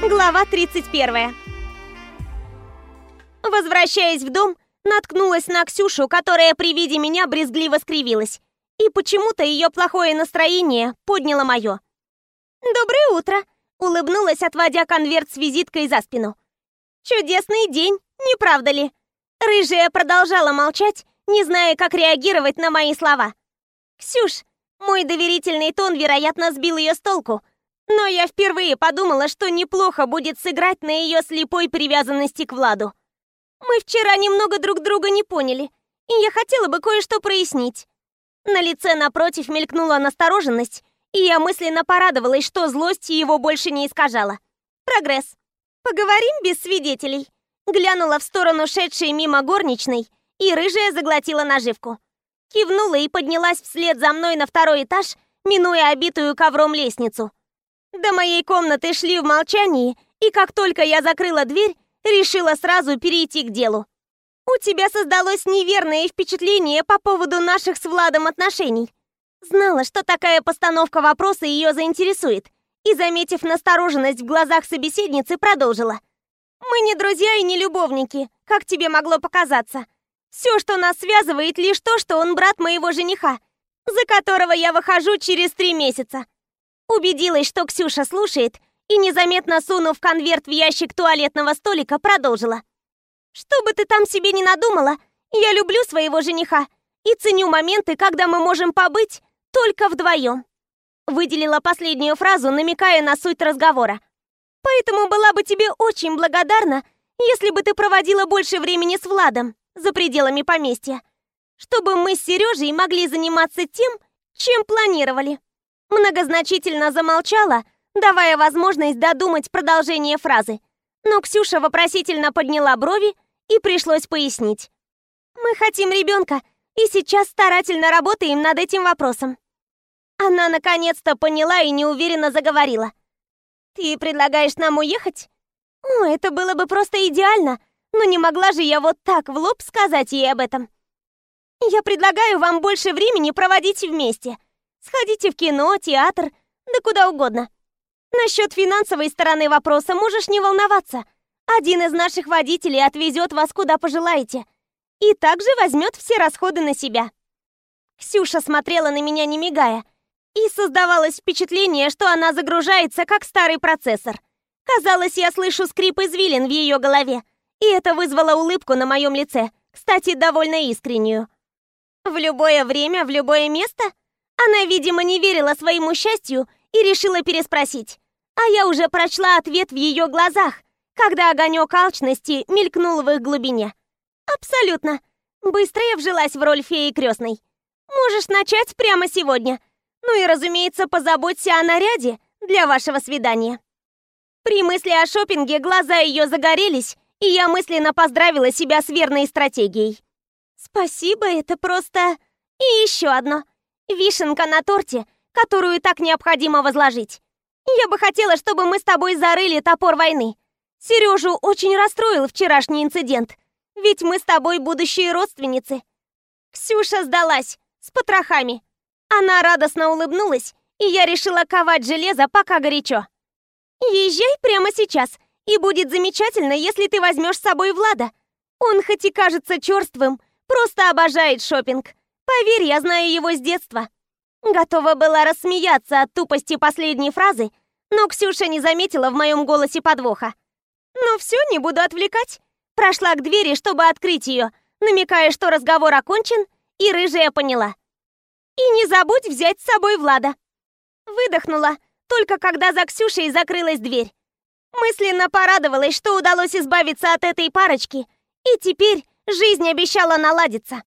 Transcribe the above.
Глава 31. Возвращаясь в дом, наткнулась на Ксюшу, которая при виде меня брезгливо скривилась. И почему-то ее плохое настроение подняло мое. «Доброе утро!» — улыбнулась, отводя конверт с визиткой за спину. «Чудесный день, не правда ли?» Рыжая продолжала молчать, не зная, как реагировать на мои слова. «Ксюш!» Мой доверительный тон, вероятно, сбил ее с толку — но я впервые подумала, что неплохо будет сыграть на ее слепой привязанности к Владу. Мы вчера немного друг друга не поняли, и я хотела бы кое-что прояснить. На лице напротив мелькнула настороженность, и я мысленно порадовалась, что злость его больше не искажала. Прогресс. Поговорим без свидетелей. Глянула в сторону шедшей мимо горничной, и рыжая заглотила наживку. Кивнула и поднялась вслед за мной на второй этаж, минуя обитую ковром лестницу. До моей комнаты шли в молчании, и как только я закрыла дверь, решила сразу перейти к делу. У тебя создалось неверное впечатление по поводу наших с Владом отношений. Знала, что такая постановка вопроса ее заинтересует, и, заметив настороженность в глазах собеседницы, продолжила. «Мы не друзья и не любовники, как тебе могло показаться. Все, что нас связывает, лишь то, что он брат моего жениха, за которого я выхожу через три месяца. Убедилась, что Ксюша слушает, и, незаметно сунув конверт в ящик туалетного столика, продолжила. «Что бы ты там себе не надумала, я люблю своего жениха и ценю моменты, когда мы можем побыть только вдвоем». Выделила последнюю фразу, намекая на суть разговора. «Поэтому была бы тебе очень благодарна, если бы ты проводила больше времени с Владом за пределами поместья, чтобы мы с Сережей могли заниматься тем, чем планировали». Многозначительно замолчала, давая возможность додумать продолжение фразы. Но Ксюша вопросительно подняла брови и пришлось пояснить. «Мы хотим ребенка и сейчас старательно работаем над этим вопросом». Она наконец-то поняла и неуверенно заговорила. «Ты предлагаешь нам уехать?» «О, это было бы просто идеально, но не могла же я вот так в лоб сказать ей об этом». «Я предлагаю вам больше времени проводить вместе», Сходите в кино, театр, да куда угодно. Насчет финансовой стороны вопроса можешь не волноваться. Один из наших водителей отвезет вас куда пожелаете. И также возьмет все расходы на себя. Ксюша смотрела на меня не мигая. И создавалось впечатление, что она загружается, как старый процессор. Казалось, я слышу скрип извилин в ее голове. И это вызвало улыбку на моем лице, кстати, довольно искреннюю. «В любое время, в любое место?» Она, видимо, не верила своему счастью и решила переспросить. А я уже прочла ответ в ее глазах, когда огонек алчности мелькнул в их глубине. Абсолютно. Быстро я вжилась в роль феи крестной. Можешь начать прямо сегодня. Ну и, разумеется, позаботься о наряде для вашего свидания. При мысли о шопинге глаза ее загорелись, и я мысленно поздравила себя с верной стратегией. Спасибо, это просто... И еще одно. Вишенка на торте, которую так необходимо возложить. Я бы хотела, чтобы мы с тобой зарыли топор войны. Сережу очень расстроил вчерашний инцидент. Ведь мы с тобой будущие родственницы. Ксюша сдалась с потрохами. Она радостно улыбнулась, и я решила ковать железо, пока горячо. Езжай прямо сейчас, и будет замечательно, если ты возьмешь с собой Влада. Он хоть и кажется черствым, просто обожает шопинг. Поверь, я знаю его с детства. Готова была рассмеяться от тупости последней фразы, но Ксюша не заметила в моем голосе подвоха. Ну все, не буду отвлекать. Прошла к двери, чтобы открыть ее, намекая, что разговор окончен, и рыжая поняла. И не забудь взять с собой Влада. Выдохнула, только когда за Ксюшей закрылась дверь. Мысленно порадовалась, что удалось избавиться от этой парочки, и теперь жизнь обещала наладиться.